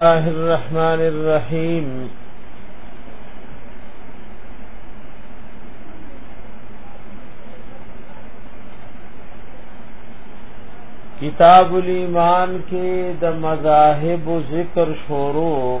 الله الرحمن الرحیم کتاب الایمان کې د مذاهب ذکر شروع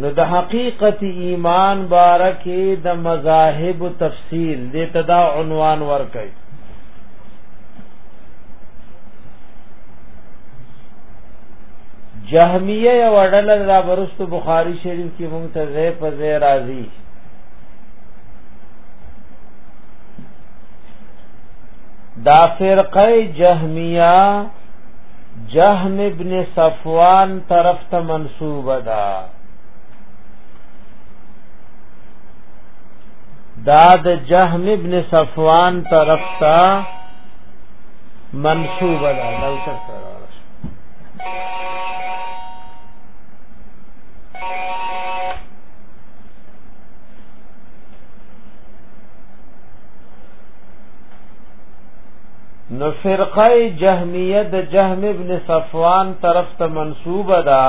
نو د حقیقت ایمان بارکه د مذاهب تفصیل د تدا عنوان ورکړي جهمیه یو اړل را برست بخاری شریف کې مونږ ته زې په زې راضی دا فرقه جهمیه جهم ابن صفوان طرف ته منسوب ده دا د جهم ابن صفوان طرف ته منسوب ده دا څه سره نو فرقه جهمیه د جهم ابن صفوان طرف ته منسوبه ده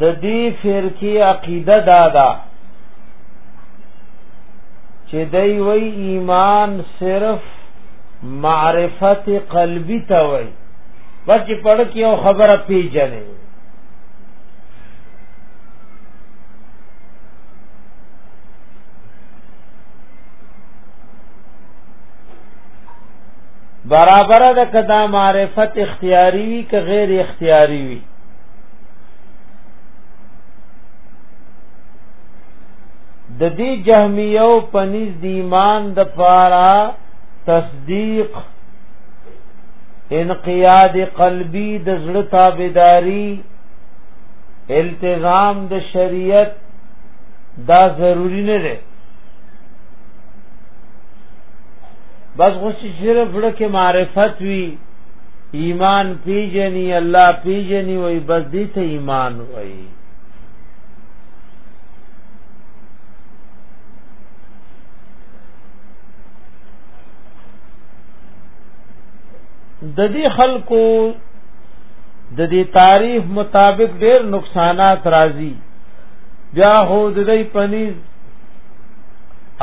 د دې فرقه عقیده دادا چې دوی وی ایمان صرف معرفت قلبی ته وی بس چې پړ کې او خبره پیژنې برابر د کدا معرفت اختیاری وی که غیر اختیاری وی د دې جهمیو پنځ د ایمان د پارا تصدیق انقیاد قلبی د زړه تابعداری التزام د شریعت دا ضروری نه دی بس غوش صرف لکه معرفت وی ایمان پیجنی الله پیجنی وای بس دې ته ایمان وای د دې خلکو د دې تعریف مطابق ډېر نقصانات راځي بیا هو د دې پنیز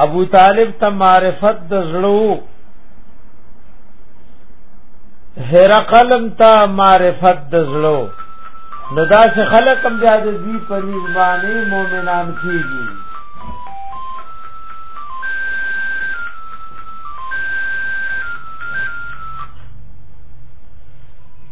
ابو طالب ته معرفت د زړو هرقلم ته معرفت د زړو نو دا چې خلک هم بیا د دې پنیز باندې مؤمنان کیږي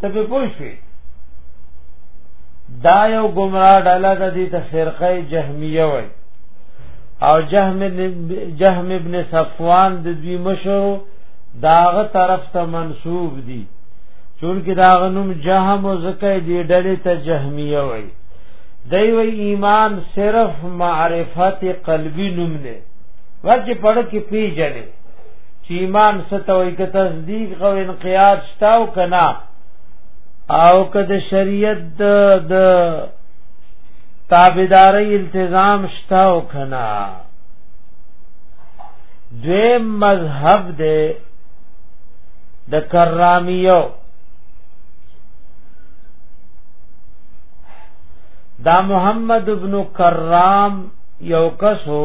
ته په پوه شوې دا یو گمراه ډله د دې ته فرقه جهمیه وای او جهم جهم ابن صفوان د دوی مشر داغه طرف ته منسوب دي چونکه داغه نوم جهم او زکه دی ډله ته جهمیه وای دی وی ایمان صرف معرفت قلبی نوم نه ورته پړ کې پیژنې چې ایمان ستوي که تصدیق او انقیاد شته او کنا او که د شریعت د تابعداري التزام شته او کنا دوی مذهب دی د کرامیو دا محمد ابن کرام یو کسو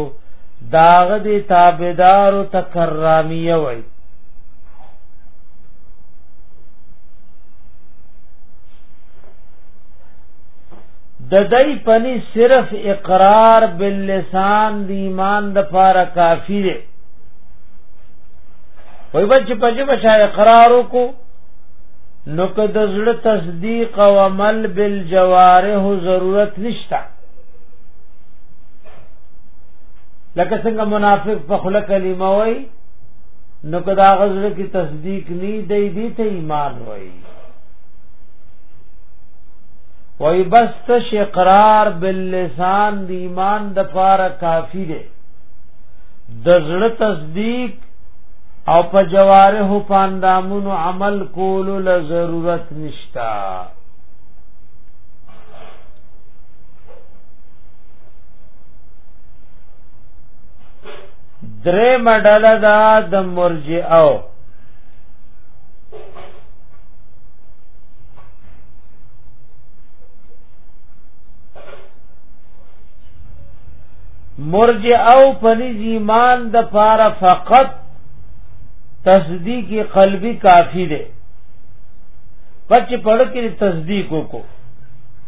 داغ دی تابدار و تکرامیه وی د دای پنی صرف اقرار باللسان د ایمان د پاره کافی دی وای بچ پجه بچا اقرار کو نو که د زړه تصدیق او عمل بالجوارح ضرورت نشته لکه څنګه منافق په خله کلمه وای نو کدا غزل کی تصدیق نی دی دی ته ایمان وای وای بس تش اقرار باللسان دی ایمان د پاره کافی دی د زړه تصدیق او په جوارح پاندامونو عمل کولو ل ضرورت نشتا درې مډاله دا د مرجئو مرج او پنیز ایمان د پاره فقط تصدیق قلبی کافی ده پچ پړ کې تصدیق وکړو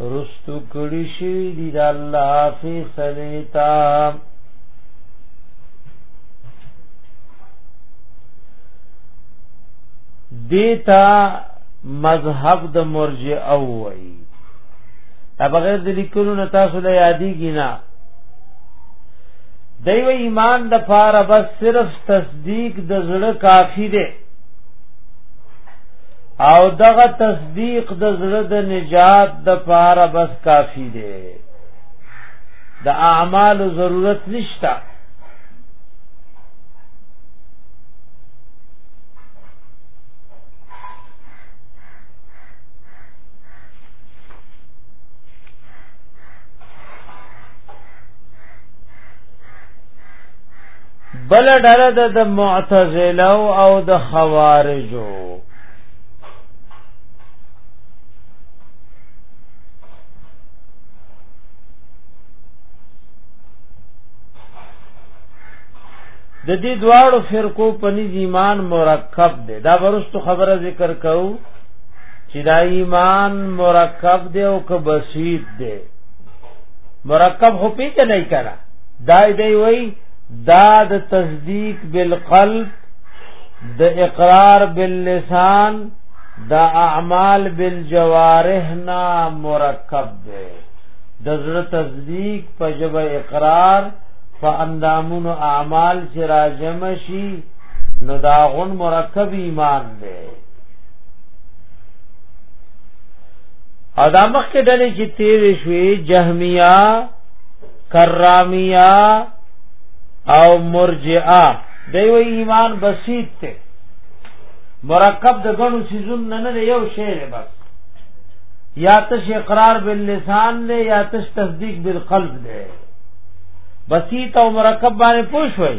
رستو کړي شي دي د الله فیصله تا دیتا مذهب د مرجئ او وای دا بغیر د لیکلو نه تاسو له یادېږي نه دیو ایمان د پاره بس صرف تصدیق د زړه کافی دی او دغه تصدیق د زړه د نجات د پاره بس کافی دی د اعمال ضرورت نشتا بل ډله د د معتزله او د خوارجو د دې دواړو فرقو په نيز ایمان مرکب دی دا ورستو خبره ذکر کوو چې دا ایمان مرکب دی او که بسیط دی مرکب هو پیته نه کړه دای دی وای دا د تصدیق بالقلب د اقرار باللسان د اعمال بالجوارح نا مرکب ده د زړه تصدیق په جبه اقرار په اندامونو اعمال چې راجم شي نو دا غون مرکب ایمان ده او دا مخکې ډلې چې تیر شوې جهمیه کرامیه او مرجئه دوی ایمان بسیط ته مرکب د غنو سيزون نه نه یو شی دی بس یا تش اقرار باللسان دی یا تش تصدیق بالقلب دی بسیط او مرکب باندې پوښ وای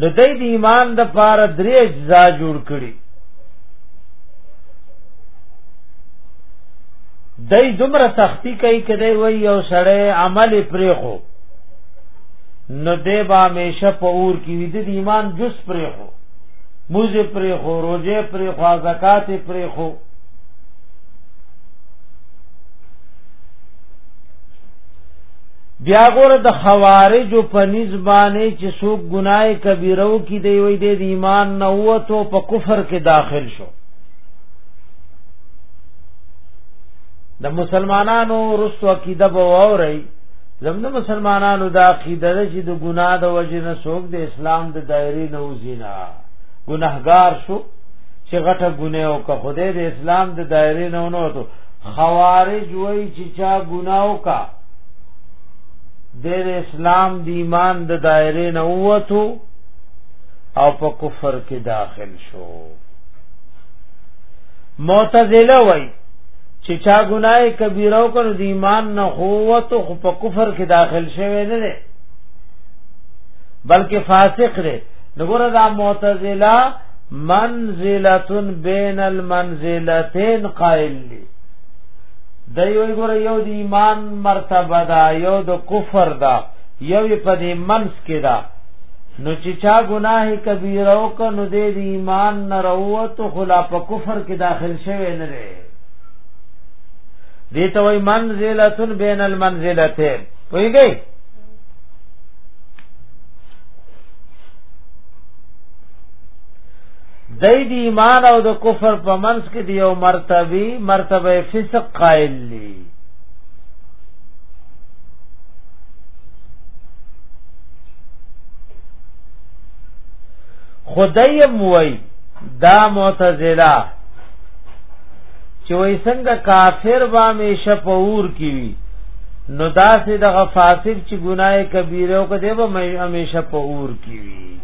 نو د دې ایمان د پاره درې اجزا جوړ کړي دای دومره سختی کوي کده وای یو سړی عمل پرې خو نو دې با همیشه په اور کې وي د ایمان جز پرې خو موز پرې خو روزه پرې خو زکات پرې خو بیا ګور د خوارج په نسبانه چې څوک ګناي کبیرو کې دی وي د ایمان نه وته په کفر کې داخل شو د مسلمانانو رسو عقیده به ووري زموږ مسلمانانو د عقیده چې د ګناه د وجې نه څوک د اسلام د دایرې نه وزینا ګناهګار شو چې غټه ګناه او که خدای د اسلام د دایرې نه ونه وته خوارج وای چې چا ګناو کا دین اسلام د ایمان د دایره نه ووتو او په کفر کې داخل شو معتزله وای چې چا ګناه کبیره وکړ د ایمان نه هوته خو په کفر کې داخل شوی نه دی بلکې فاسق دی نګوره دا معتزله منزلتن بین المنزلتین قائل دی د یو ګور یو د ایمان مرتبه دا یو د کفر دا یو په دې منس کې دا نو چې چا ګناه کبیره او ک نو دې د ایمان نه روت خلا په کفر کې داخل شوی نه دی دې ته وای منزلتون بین المنزلتین ویږي دای دی ایمان او د کفر په منځ کې دی یو مرتبه مرتبه فسق قائل دی خدای موي دا معتزله چې وای څنګه کافر با میشه پور کی وی نو دا سه د غفاسب چې ګناه کبیره او کده به همیشه پور کی وی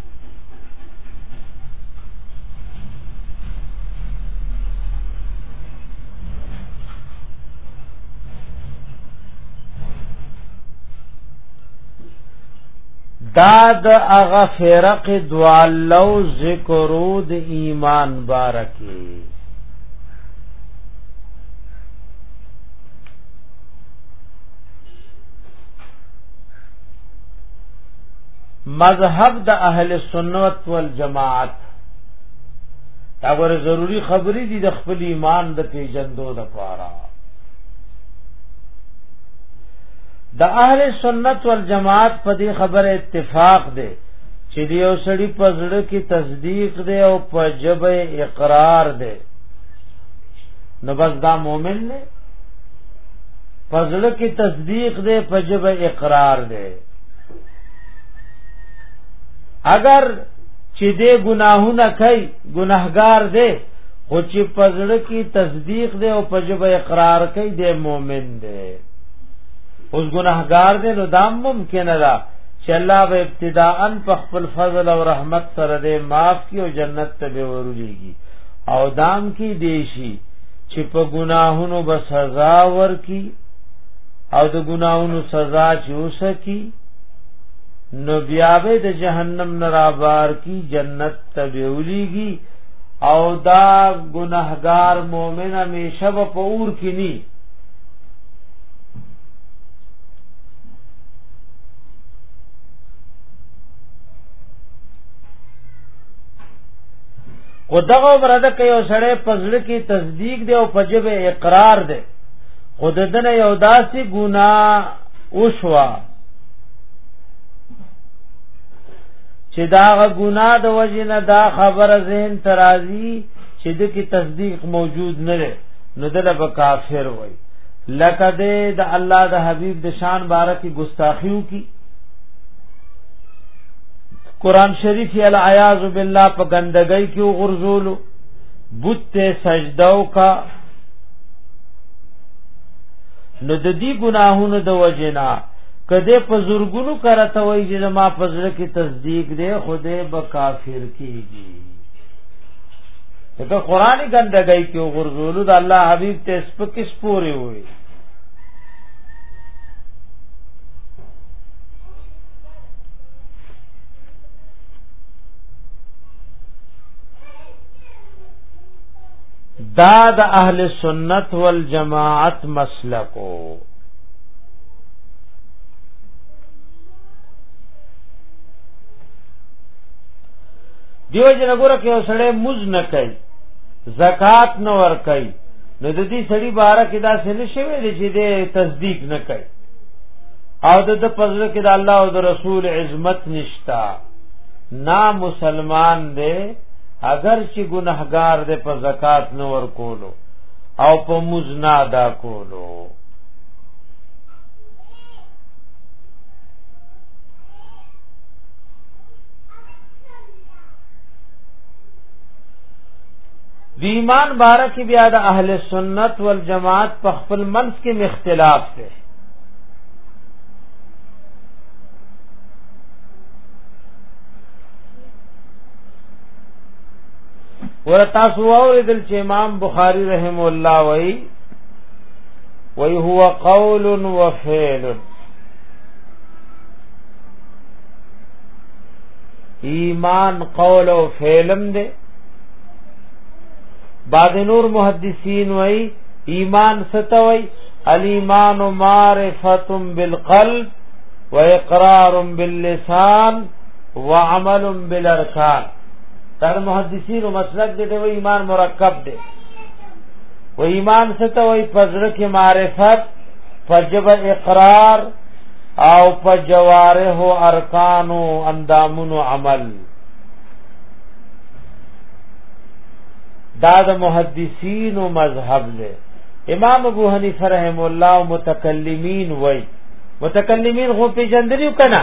دا د هغه فرق دوالو ذکرو د ایمان بارکی مذهب د اهل سنت والجماعت دا ور ضروری خبرې دي د خپل ایمان د پیژندو د پاره د اهل سنت والجماعت په دې خبره اتفاق دی چې دی او سړی په زړه کې تصدیق دی او په جبه اقرار دی نو بس دا مؤمن دی په زړه کې تصدیق دی په جبه اقرار دی اگر چې دې ګناهونه کوي ګناهګار دی خو چې پزړه کې تصدیق دی او پجب اقرار کوي دی مؤمن دی اوس ګناهګار دی نو دا ممکن ده چې الله به ابتداءا په خپل فضل او رحمت سره دې معاف کړي او جنت ته به ورولېږي او دام کې دیشي چې په ګناهونو به سزا ورکړي او د ګناونو سزا چې وسکی نو بیا به د جهنم نه رابار کی جنت ته ویولیږي او دا ګناهګار مؤمن همیشه په اور کې ني و دغه برده کوي سړی پزړه کې تصدیق دی او پجبه اقرار دی خود دنه یو داسې ګنا اوشوا چې دا ګنا د وجنه دا خبر ذهن ترازی چې د کی تصدیق موجود نه لري نو دله به کافر وای لکه د الله د حبیب د شان بارکی ګستاخیو کی قران شریف یې العیاذ بالله په ګندګۍ کې غرزولو بوت ته سجداو کا نو د دې ګناهونو د وجنا کده په زورګونو کرته وای چې ما فضل کی تصدیق دې خوده به کافر کیږي دغه قرآنی ګندګۍ کې غرزولو د الله حبیب ته سپک سپوري وي دا د اهل سنت والجماعت مسلکو دیو جن ګوره کې وسړې مز نه کوي زکات نه ور کوي نو د دې سړي باره کې دا څه نشوي چې دې تصدیق نه کوي او د د پزړه کې د الله او د رسول عظمت نشتا نا مسلمان دی اگر چې ګناهګار دې په زکات نه ور کولو او په مزنا دا کولو دی ایمان بارک بیا د اهل سنت والجماعت په خپل منځ کې مختلاف دی ورتا سو اوریدل چې امام بخاری رحم الله وای وای هو قول و فعل ایمان قول او فعلم دی بعد نور محدثین وای ایمان ستوي الايمان معرفه بالقلب واقرار باللسان وعمل بالارکان تر محدثین مسلک دې و ایمان مرکب دې و ایمان ستا وې پزړه کې معرفت فجب اقرار او په جواره ارکانو اندامونو عمل دا د محدثین او مذهب له امام ابو حنیفه رحم الله او متکلمین وای متکلمین خو پیجندلی کنا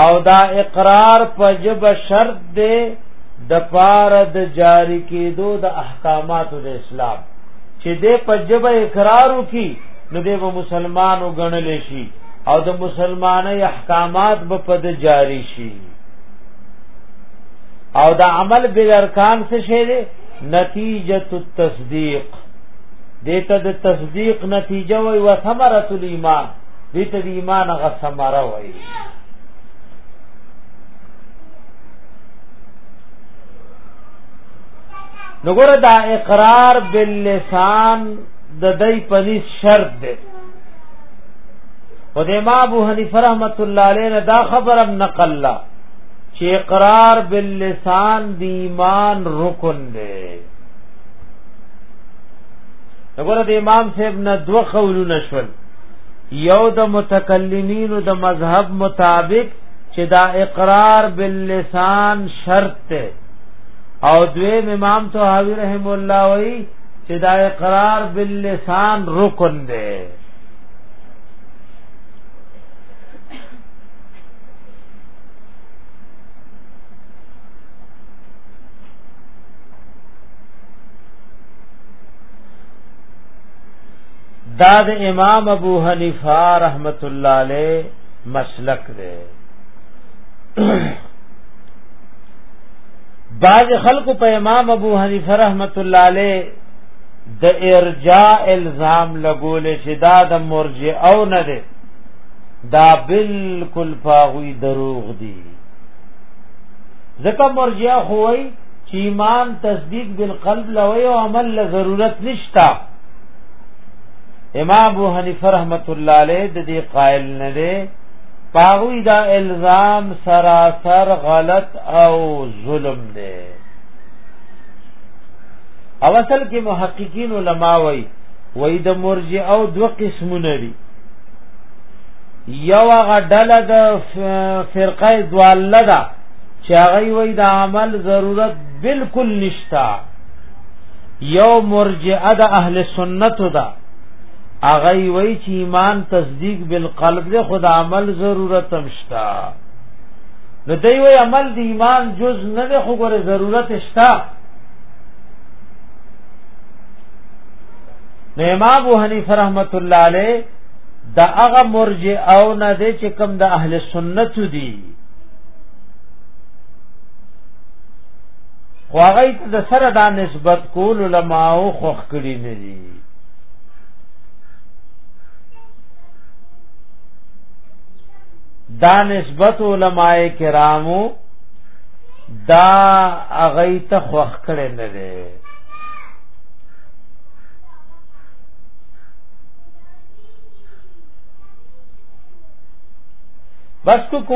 او دا اقرار په جب شرط دی د پار د جاری کېدو د احکاماتو د اسلام چې دې په جب اقرار وکي نو دې به مسلمان وګڼل شي او د مسلمانۍ احکامات به په د جاری شي او دا عمل بل ارکان څه شي دي نتیجه التصدیق دیتا د تصدیق نتیجه وی و ثمرت الايمان دې ته د ایمان غ ثمره وایي نګور دا اقرار باللسان د دای پنځ شرط دی او د امام ابو حنیفه رحمۃ اللہ علیہ نه دا خبر هم نقل لا چې اقرار باللسان دی ایمان رکن دی وګوره د امام صاحب نه دوه قولونه شول یو د متکلمین د مذهب مطابق چې دا اقرار باللسان شرط ته او دویم امام طحاوی رحم الله وی چې دا اقرار باللسان رکن دی دا د امام ابو حنیفه رحمت الله علیه مسلک دی بعض خلق په امام ابو حنیفه رحمت الله علیه د ارجاء الزام لګول شي دا د مرجئ او نه دی دا بالکل پاغوی دروغ دی ځکه مرجئ خوای چې ایمان تصدیق بالقلب لوي او عمل له ضرورت نشتا امام ابو حنیفه رحمت الله علیه د دې قائل نه دی پاغوی دا الزام سراسر غلط او ظلم دی او اصل کې محققین علما وای وای د مرجئ او دو قسمونه دي یو هغه ډله د فرقه دواله ده چې هغه وی د عمل ضرورت بالکل نشتا یو مرجئه د اهل سنت دا هغه وی چې ایمان تصدیق بالقلب د خدا عمل ضرورت هم شتا نو دی وی عمل د ایمان جز نه د خو ګره ضرورت شتا نو امام ابو حنیفه رحمت الله علیه دا هغه مرجئه او نه د چې کوم د اهل سنت دی خو هغه د سره دا نسبت کول علماء او خوخ کړی نه دي دا نسبت علماء کرامو دا هغه ته خوخ کړی نه دي بس کو